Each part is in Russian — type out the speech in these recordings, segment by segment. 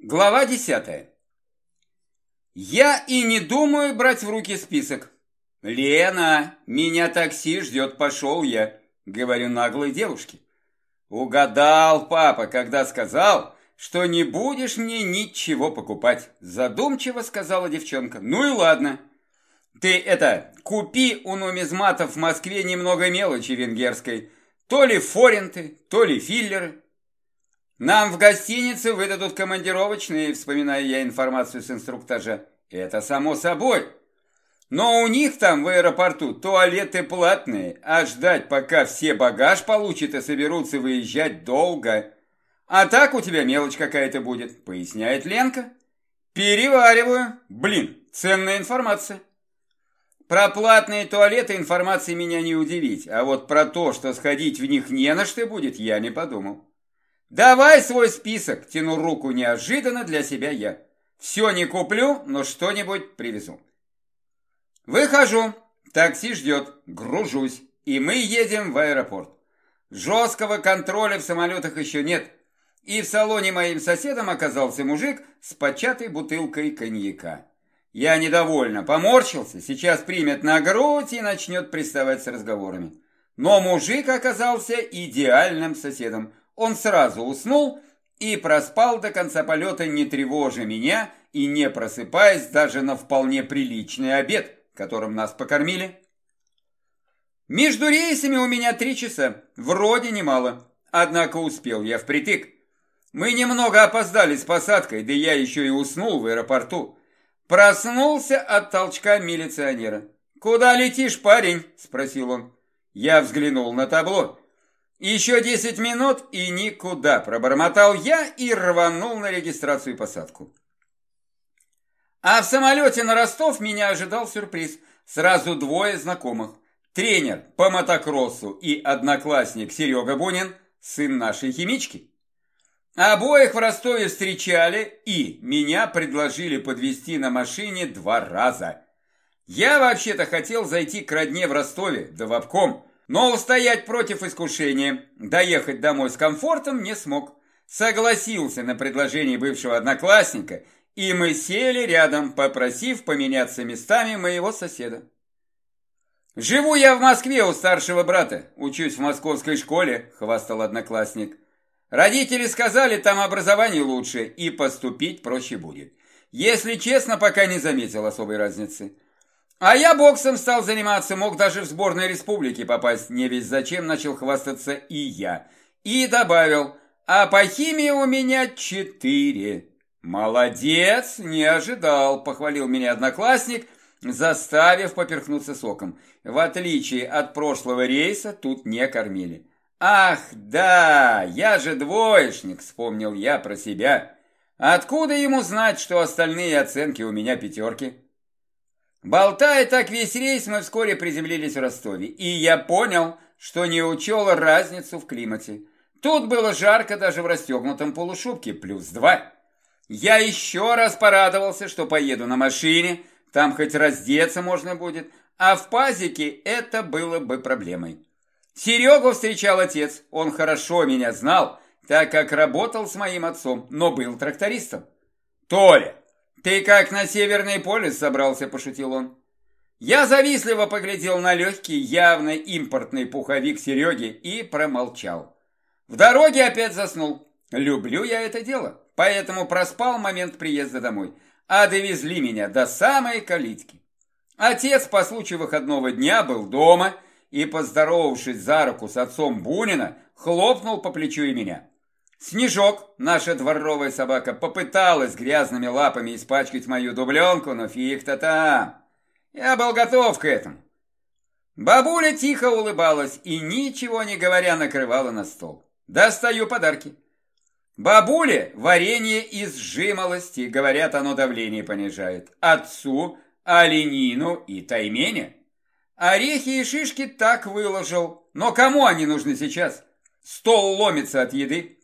Глава десятая. Я и не думаю брать в руки список. Лена, меня такси ждет, пошел я, говорю наглой девушке. Угадал папа, когда сказал, что не будешь мне ничего покупать. Задумчиво сказала девчонка. Ну и ладно. Ты это, купи у нумизматов в Москве немного мелочи венгерской. То ли форинты, то ли филлеры. Нам в гостинице выдадут командировочные, вспоминаю я информацию с инструктажа. Это само собой. Но у них там в аэропорту туалеты платные, а ждать, пока все багаж получат и соберутся выезжать, долго. А так у тебя мелочь какая-то будет, поясняет Ленка. Перевариваю. Блин, ценная информация. Про платные туалеты информации меня не удивить, а вот про то, что сходить в них не на что будет, я не подумал. «Давай свой список!» – тяну руку неожиданно для себя я. «Все не куплю, но что-нибудь привезу». Выхожу, такси ждет, гружусь, и мы едем в аэропорт. Жесткого контроля в самолетах еще нет, и в салоне моим соседом оказался мужик с початой бутылкой коньяка. Я недовольно поморщился, сейчас примет на грудь и начнет приставать с разговорами. Но мужик оказался идеальным соседом. Он сразу уснул и проспал до конца полета, не тревожа меня и не просыпаясь даже на вполне приличный обед, которым нас покормили. Между рейсами у меня три часа, вроде немало, однако успел я впритык. Мы немного опоздали с посадкой, да я еще и уснул в аэропорту. Проснулся от толчка милиционера. «Куда летишь, парень?» – спросил он. Я взглянул на табло. Еще десять минут и никуда, пробормотал я и рванул на регистрацию и посадку. А в самолете на Ростов меня ожидал сюрприз. Сразу двое знакомых. Тренер по мотокроссу и одноклассник Серега Бунин, сын нашей химички. Обоих в Ростове встречали и меня предложили подвезти на машине два раза. Я вообще-то хотел зайти к родне в Ростове, да в обком, но устоять против искушения, доехать домой с комфортом не смог. Согласился на предложение бывшего одноклассника, и мы сели рядом, попросив поменяться местами моего соседа. «Живу я в Москве у старшего брата, учусь в московской школе», — хвастал одноклассник. «Родители сказали, там образование лучше, и поступить проще будет. Если честно, пока не заметил особой разницы». А я боксом стал заниматься, мог даже в сборной республики попасть, не весь зачем начал хвастаться и я. И добавил, а по химии у меня четыре. Молодец, не ожидал, похвалил меня одноклассник, заставив поперхнуться соком. В отличие от прошлого рейса, тут не кормили. Ах, да, я же двоечник, вспомнил я про себя. Откуда ему знать, что остальные оценки у меня пятерки? Болтая так весь рейс, мы вскоре приземлились в Ростове, и я понял, что не учел разницу в климате. Тут было жарко даже в расстегнутом полушубке, плюс два. Я еще раз порадовался, что поеду на машине, там хоть раздеться можно будет, а в пазике это было бы проблемой. Серегу встречал отец, он хорошо меня знал, так как работал с моим отцом, но был трактористом. «Толя, «Ты как на Северный полюс собрался?» – пошутил он. Я завистливо поглядел на легкий, явно импортный пуховик Сереги и промолчал. В дороге опять заснул. Люблю я это дело, поэтому проспал момент приезда домой, а довезли меня до самой калитки. Отец по случаю выходного дня был дома и, поздоровавшись за руку с отцом Бунина, хлопнул по плечу и меня. Снежок, наша дворовая собака, попыталась грязными лапами испачкать мою дубленку, но фиг-то там. Я был готов к этому. Бабуля тихо улыбалась и, ничего не говоря, накрывала на стол. Достаю подарки. Бабуле варенье из жимолости, говорят, оно давление понижает. Отцу оленину и таймене. Орехи и шишки так выложил. Но кому они нужны сейчас? Стол ломится от еды.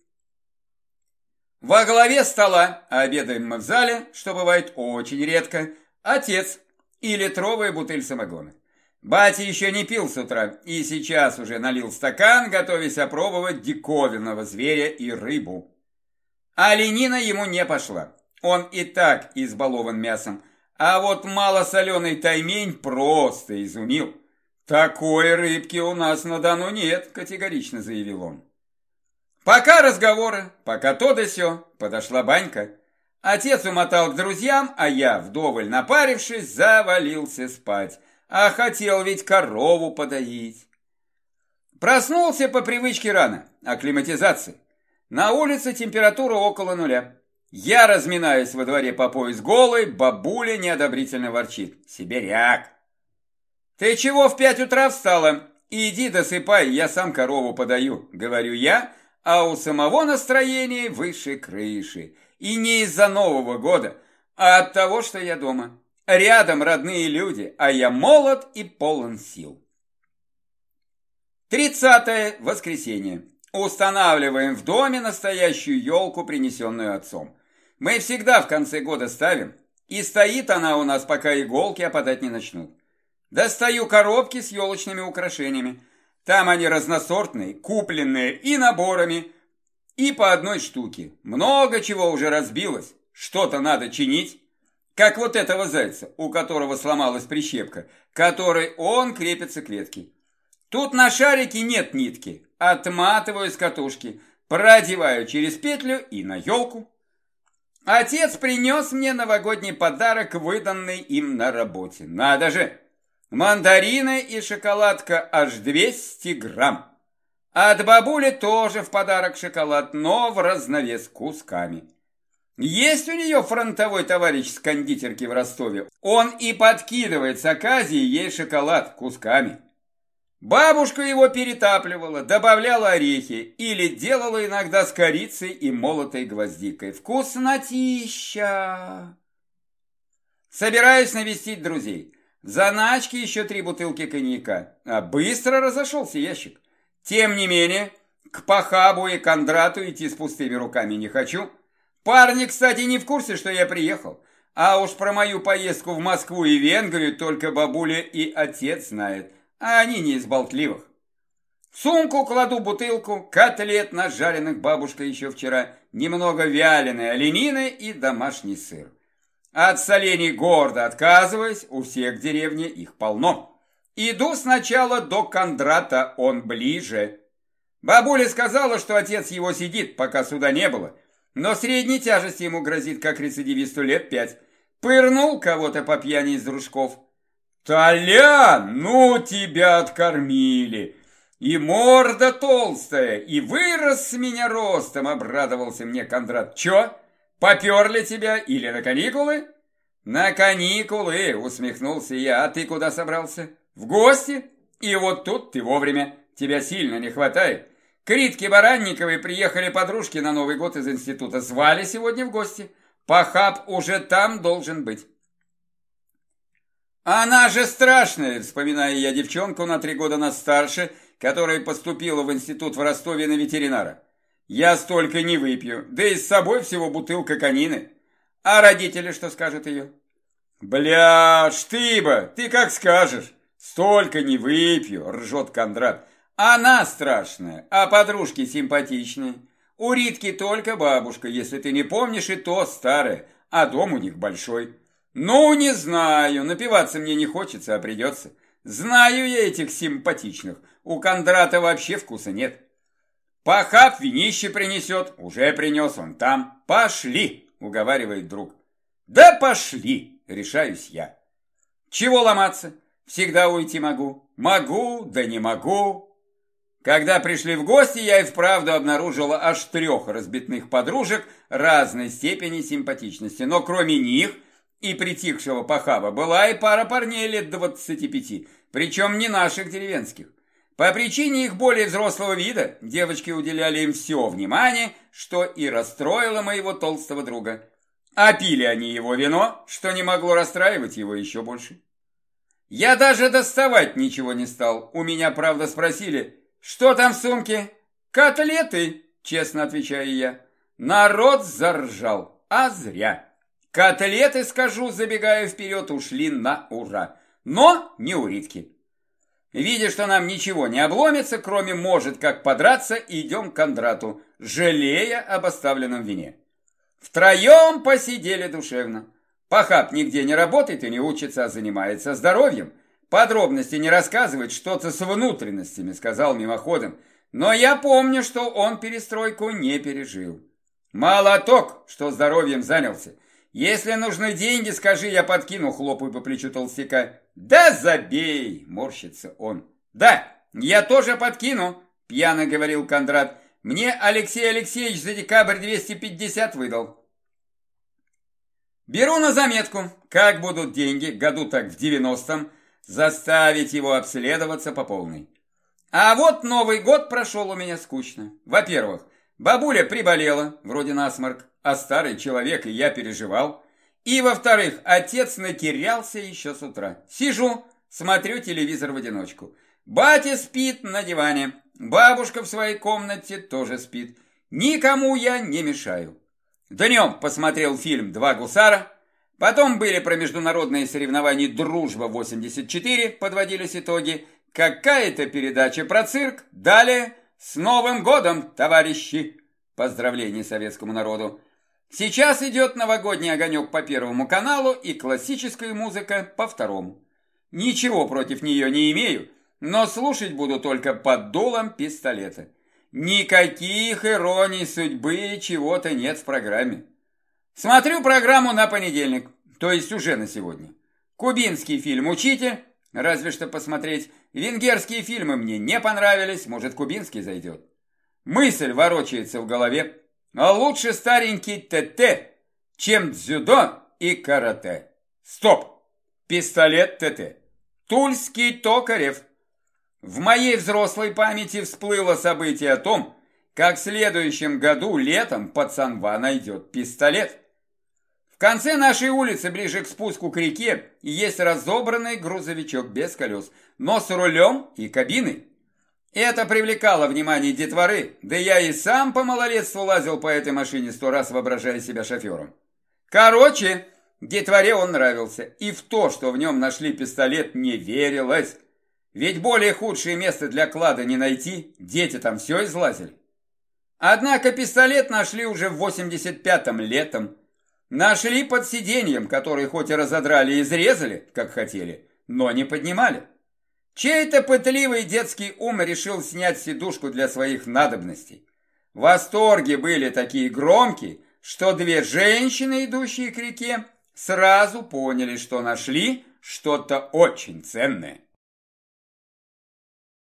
Во главе стола, обедаем мы в зале, что бывает очень редко, отец и литровая бутыль самогона. Батя еще не пил с утра и сейчас уже налил стакан, готовясь опробовать диковинного зверя и рыбу. А ленина ему не пошла. Он и так избалован мясом. А вот малосоленый таймень просто изумил. «Такой рыбки у нас на Дону нет», – категорично заявил он. Пока разговоры, пока то да сё, подошла банька. Отец умотал к друзьям, а я, вдоволь напарившись, завалился спать. А хотел ведь корову подоить. Проснулся по привычке рано, акклиматизации. На улице температура около нуля. Я разминаюсь во дворе по пояс голой, бабуля неодобрительно ворчит. Сибиряк. Ты чего в пять утра встала? Иди досыпай, я сам корову подаю, говорю я, а у самого настроение выше крыши. И не из-за Нового года, а от того, что я дома. Рядом родные люди, а я молод и полон сил. Тридцатое воскресенье. Устанавливаем в доме настоящую елку, принесенную отцом. Мы всегда в конце года ставим, и стоит она у нас, пока иголки опадать не начнут. Достаю коробки с елочными украшениями. Там они разносортные, купленные и наборами, и по одной штуке. Много чего уже разбилось, что-то надо чинить. Как вот этого зайца, у которого сломалась прищепка, которой он крепится к ветке. Тут на шарике нет нитки. Отматываю с катушки, продеваю через петлю и на елку. Отец принес мне новогодний подарок, выданный им на работе. Надо же! Мандарины и шоколадка аж 200 грамм. От бабули тоже в подарок шоколад, но в разновес кусками. Есть у нее фронтовой товарищ с кондитерки в Ростове. Он и подкидывает с оказии ей шоколад кусками. Бабушка его перетапливала, добавляла орехи или делала иногда с корицей и молотой гвоздикой. Вкуснотища! Собираюсь навестить друзей. Заначки еще три бутылки коньяка. А быстро разошелся ящик. Тем не менее, к Пахабу и Кондрату идти с пустыми руками не хочу. Парни, кстати, не в курсе, что я приехал. А уж про мою поездку в Москву и Венгрию только бабуля и отец знают а они не из болтливых. В сумку кладу бутылку, котлет нажаренных бабушкой еще вчера, немного вяленой оленины и домашний сыр. От солений гордо отказываясь, у всех деревне их полно. Иду сначала до Кондрата, он ближе. Бабуля сказала, что отец его сидит, пока суда не было, но средней тяжести ему грозит, как рецидивисту лет пять. Пырнул кого-то по пьяни из дружков, «Толян, ну тебя откормили! И морда толстая, и вырос с меня ростом!» Обрадовался мне Кондрат. «Чё, поперли тебя или на каникулы?» «На каникулы!» — усмехнулся я. «А ты куда собрался?» «В гости? И вот тут ты вовремя. Тебя сильно не хватает. К Ритке Баранниковой приехали подружки на Новый год из института. Звали сегодня в гости. Пахаб уже там должен быть». Она же страшная, вспоминаю я девчонку на три года нас старше, которая поступила в институт в Ростове на ветеринара. Я столько не выпью, да и с собой всего бутылка конины. А родители что скажут ее? Бля, штыба, ты как скажешь. Столько не выпью, ржет Кондрат. Она страшная, а подружки симпатичные. У Ритки только бабушка, если ты не помнишь, и то старая, а дом у них большой. «Ну, не знаю, напиваться мне не хочется, а придется. Знаю я этих симпатичных, у Кондрата вообще вкуса нет. Пахав винище принесет, уже принес он там. Пошли, уговаривает друг. Да пошли, решаюсь я. Чего ломаться? Всегда уйти могу. Могу, да не могу. Когда пришли в гости, я и вправду обнаружила аж трех разбитных подружек разной степени симпатичности. Но кроме них и притихшего похаба была и пара парней лет двадцати пяти, причем не наших деревенских. По причине их более взрослого вида девочки уделяли им все внимание, что и расстроило моего толстого друга. А пили они его вино, что не могло расстраивать его еще больше. Я даже доставать ничего не стал. У меня, правда, спросили, что там в сумке? Котлеты, честно отвечаю я. Народ заржал, а зря. Котлеты, скажу, забегая вперед, ушли на ура. Но не у Ритки. Видя, что нам ничего не обломится, кроме может как подраться, идем к Кондрату, жалея об оставленном вине. Втроем посидели душевно. Пахап нигде не работает и не учится, а занимается здоровьем. Подробности не рассказывает, что-то с внутренностями, сказал мимоходом. Но я помню, что он перестройку не пережил. Молоток, что здоровьем занялся. Если нужны деньги, скажи, я подкину, хлопаю по плечу толстяка. Да забей, морщится он. Да, я тоже подкину, пьяно говорил Кондрат. Мне Алексей Алексеевич за декабрь 250 выдал. Беру на заметку, как будут деньги, году так в девяностом, заставить его обследоваться по полной. А вот Новый год прошел у меня скучно. Во-первых, бабуля приболела, вроде насморк, а старый человек, и я переживал. И во-вторых, отец натерялся еще с утра. Сижу, смотрю телевизор в одиночку. Батя спит на диване, бабушка в своей комнате тоже спит. Никому я не мешаю. Днем посмотрел фильм «Два гусара», потом были про международные соревнования «Дружба-84», подводились итоги, какая-то передача про цирк, далее «С Новым годом, товарищи!» Поздравления советскому народу. Сейчас идет новогодний огонек по первому каналу и классическая музыка по второму. Ничего против нее не имею, но слушать буду только под дулом пистолета. Никаких ироний судьбы чего-то нет в программе. Смотрю программу на понедельник, то есть уже на сегодня. Кубинский фильм «Учитель», разве что посмотреть. Венгерские фильмы мне не понравились, может, кубинский зайдет. Мысль ворочается в голове, а лучше старенький ТТ, чем дзюдо и карате. Стоп! Пистолет ТТ. Тульский Токарев. В моей взрослой памяти всплыло событие о том, как в следующем году летом пацанва найдет пистолет. В конце нашей улицы, ближе к спуску к реке, есть разобранный грузовичок без колес, но с рулем и кабиной. Это привлекало внимание детворы, да я и сам по малолетству лазил по этой машине сто раз, воображая себя шофером. Короче, детворе он нравился, и в то, что в нем нашли пистолет, не верилось. Ведь более худшее место для клада не найти, дети там все излазили. Однако пистолет нашли уже в 85-м летом. Нашли под сиденьем, который хоть и разодрали и изрезали, как хотели, но не поднимали. Чей-то пытливый детский ум решил снять сидушку для своих надобностей. Восторги были такие громкие, что две женщины, идущие к реке, сразу поняли, что нашли что-то очень ценное.